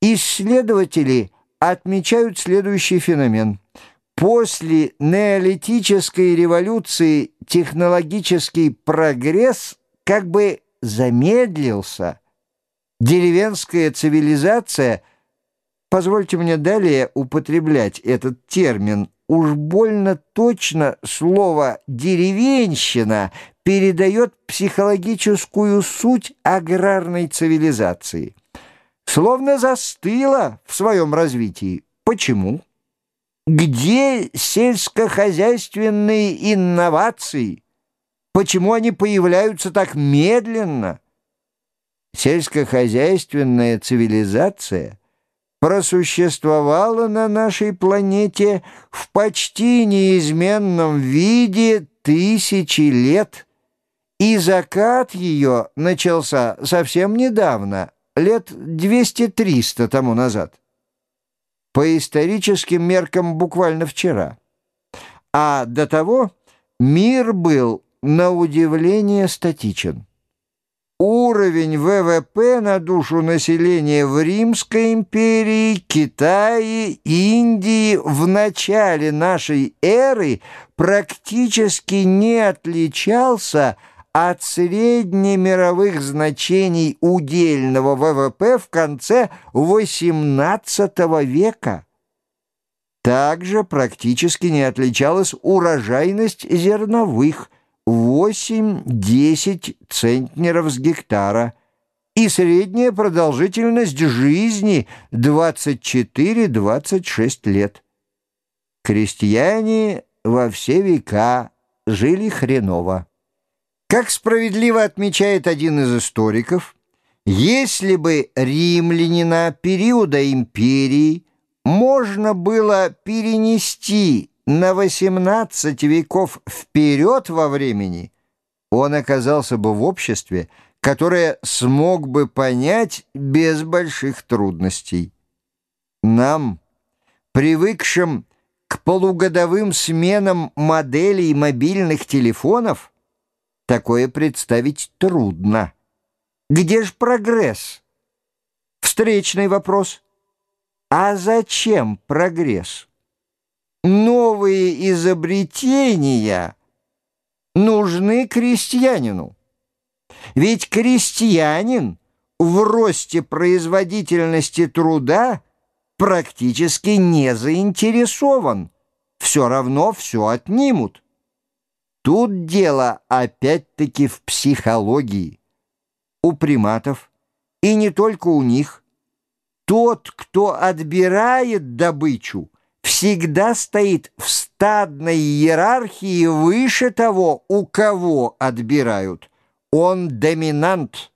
Исследователи отмечают следующий феномен. После неолитической революции технологический прогресс как бы замедлился. Деревенская цивилизация, позвольте мне далее употреблять этот термин, уж больно точно слово «деревенщина» передает психологическую суть аграрной цивилизации. Словно застыла в своем развитии. Почему? Где сельскохозяйственные инновации? Почему они появляются так медленно? Сельскохозяйственная цивилизация просуществовала на нашей планете в почти неизменном виде тысячи лет, и закат ее начался совсем недавно, лет 200-300 тому назад по историческим меркам буквально вчера. А до того мир был на удивление статичен. Уровень ВВП на душу населения в Римской империи, Китае, Индии в начале нашей эры практически не отличался от среднемировых значений удельного ВВП в конце XVIII века. Также практически не отличалась урожайность зерновых 8-10 центнеров с гектара и средняя продолжительность жизни 24-26 лет. Крестьяне во все века жили хреново. Как справедливо отмечает один из историков, если бы римлянина периода империи можно было перенести на 18 веков вперед во времени, он оказался бы в обществе, которое смог бы понять без больших трудностей. Нам, привыкшим к полугодовым сменам моделей мобильных телефонов, Такое представить трудно. Где же прогресс? Встречный вопрос. А зачем прогресс? Новые изобретения нужны крестьянину. Ведь крестьянин в росте производительности труда практически не заинтересован. Все равно все отнимут. Тут дело опять-таки в психологии. У приматов, и не только у них, тот, кто отбирает добычу, всегда стоит в стадной иерархии выше того, у кого отбирают. Он доминант.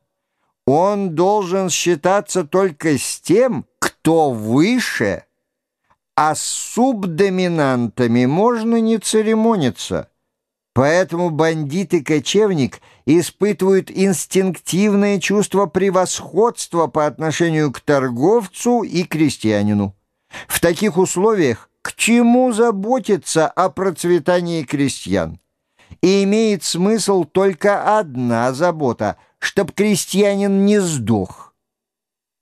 Он должен считаться только с тем, кто выше, а с субдоминантами можно не церемониться. Поэтому бандит и кочевник испытывают инстинктивное чувство превосходства по отношению к торговцу и крестьянину. В таких условиях к чему заботиться о процветании крестьян? И имеет смысл только одна забота, чтоб крестьянин не сдох.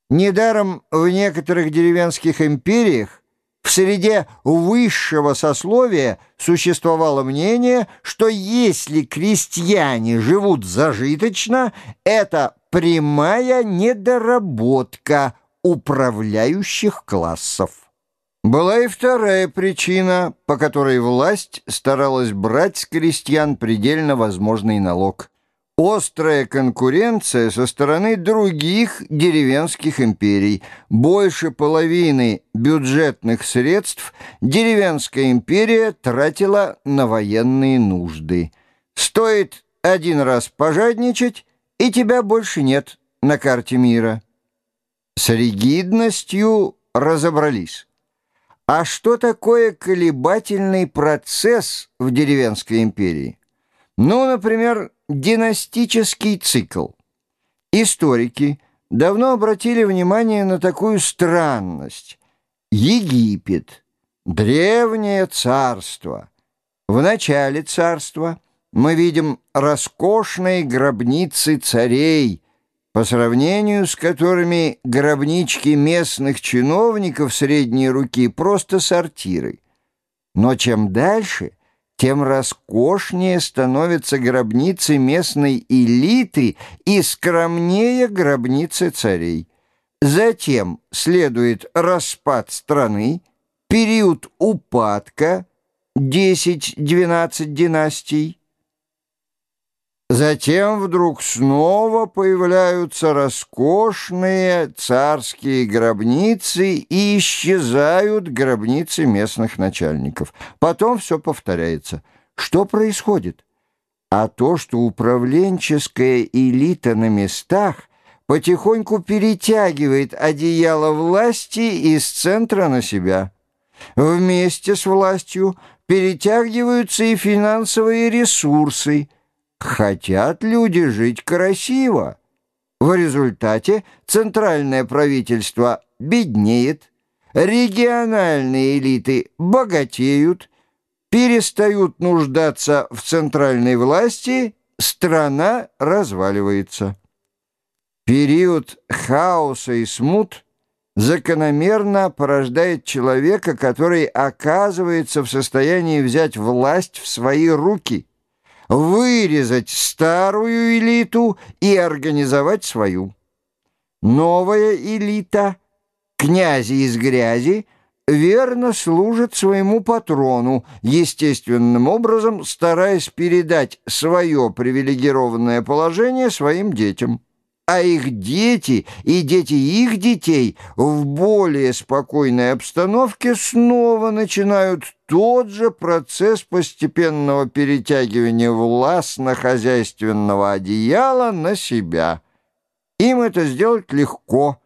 Недаром в некоторых деревенских империях в среде высшего сословия существовало мнение, что если крестьяне живут зажиточно, это прямая недоработка управляющих классов. Была и вторая причина, по которой власть старалась брать с крестьян предельно возможный налог острая конкуренция со стороны других деревенских империй. Больше половины бюджетных средств деревенская империя тратила на военные нужды. Стоит один раз пожадничать, и тебя больше нет на карте мира. С ригидностью разобрались. А что такое колебательный процесс в деревенской империи? Ну, например, династический цикл. Историки давно обратили внимание на такую странность. Египет – древнее царство. В начале царства мы видим роскошные гробницы царей, по сравнению с которыми гробнички местных чиновников средней руки просто сортиры. Но чем дальше, тем роскошнее становятся гробницы местной элиты и скромнее гробницы царей. Затем следует распад страны, период упадка, 10-12 династий, Затем вдруг снова появляются роскошные царские гробницы и исчезают гробницы местных начальников. Потом все повторяется. Что происходит? А то, что управленческая элита на местах потихоньку перетягивает одеяло власти из центра на себя. Вместе с властью перетягиваются и финансовые ресурсы – Хотят люди жить красиво. В результате центральное правительство беднеет, региональные элиты богатеют, перестают нуждаться в центральной власти, страна разваливается. Период хаоса и смут закономерно порождает человека, который оказывается в состоянии взять власть в свои руки – вырезать старую элиту и организовать свою. Новая элита, князи из грязи, верно служит своему патрону, естественным образом стараясь передать свое привилегированное положение своим детям а их дети и дети их детей в более спокойной обстановке снова начинают тот же процесс постепенного перетягивания властно-хозяйственного одеяла на себя. Им это сделать легко,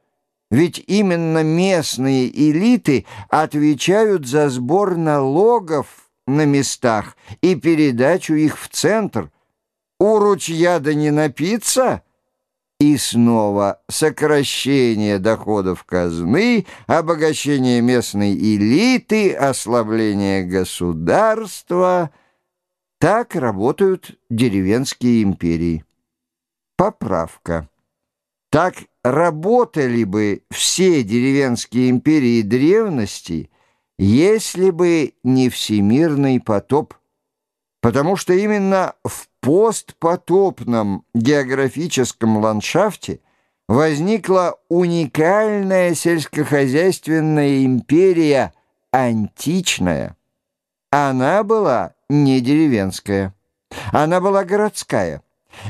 ведь именно местные элиты отвечают за сбор налогов на местах и передачу их в центр. У ручья да не напиться — и снова сокращение доходов казны, обогащение местной элиты, ослабление государства. Так работают деревенские империи. Поправка. Так работали бы все деревенские империи древности, если бы не всемирный потоп – потому что именно в постпотопном географическом ландшафте возникла уникальная сельскохозяйственная империя античная. Она была не деревенская, она была городская,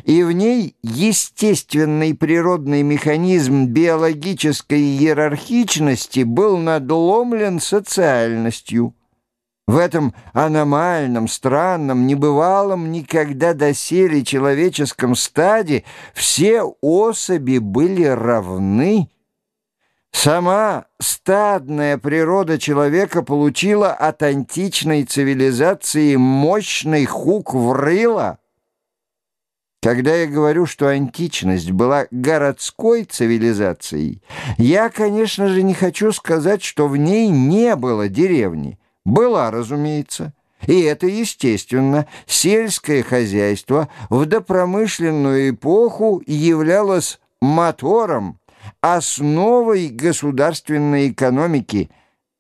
и в ней естественный природный механизм биологической иерархичности был надломлен социальностью – в этом аномальном, странном, небывалом никогда доселе человеческом стаде все особи были равны. Сама стадная природа человека получила от античной цивилизации мощный хук в рыло. Когда я говорю, что античность была городской цивилизацией, я, конечно же, не хочу сказать, что в ней не было деревни. Была, разумеется. И это естественно. Сельское хозяйство в допромышленную эпоху являлось мотором, основой государственной экономики.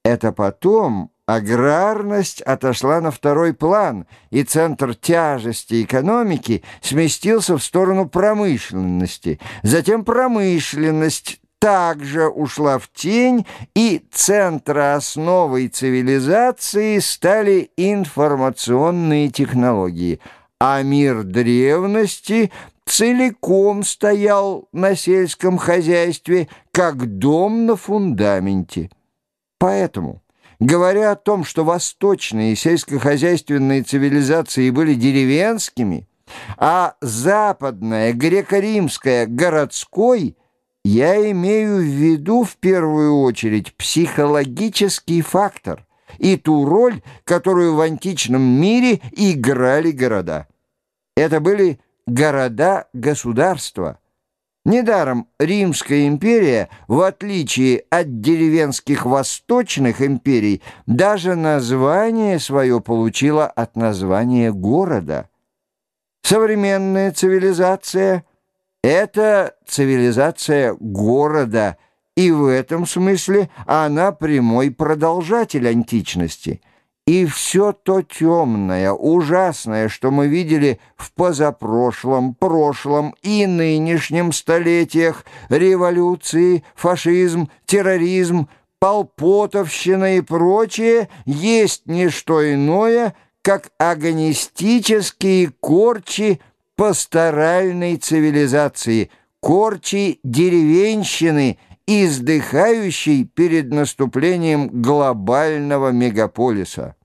Это потом аграрность отошла на второй план, и центр тяжести экономики сместился в сторону промышленности. Затем промышленность также ушла в тень, и центроосновой цивилизации стали информационные технологии, а мир древности целиком стоял на сельском хозяйстве, как дом на фундаменте. Поэтому... Говоря о том, что восточные сельскохозяйственные цивилизации были деревенскими, а западная греко-римская городской – я имею в виду в первую очередь психологический фактор и ту роль, которую в античном мире играли города. Это были города-государства. Недаром Римская империя, в отличие от деревенских восточных империй, даже название свое получила от названия города. Современная цивилизация – Это цивилизация города, и в этом смысле она прямой продолжатель античности. И все то темное, ужасное, что мы видели в позапрошлом, прошлом и нынешнем столетиях, революции, фашизм, терроризм, полпотовщина и прочее, есть не что иное, как агонистические корчи пасторальной цивилизации, корчи деревенщины, издыхающей перед наступлением глобального мегаполиса.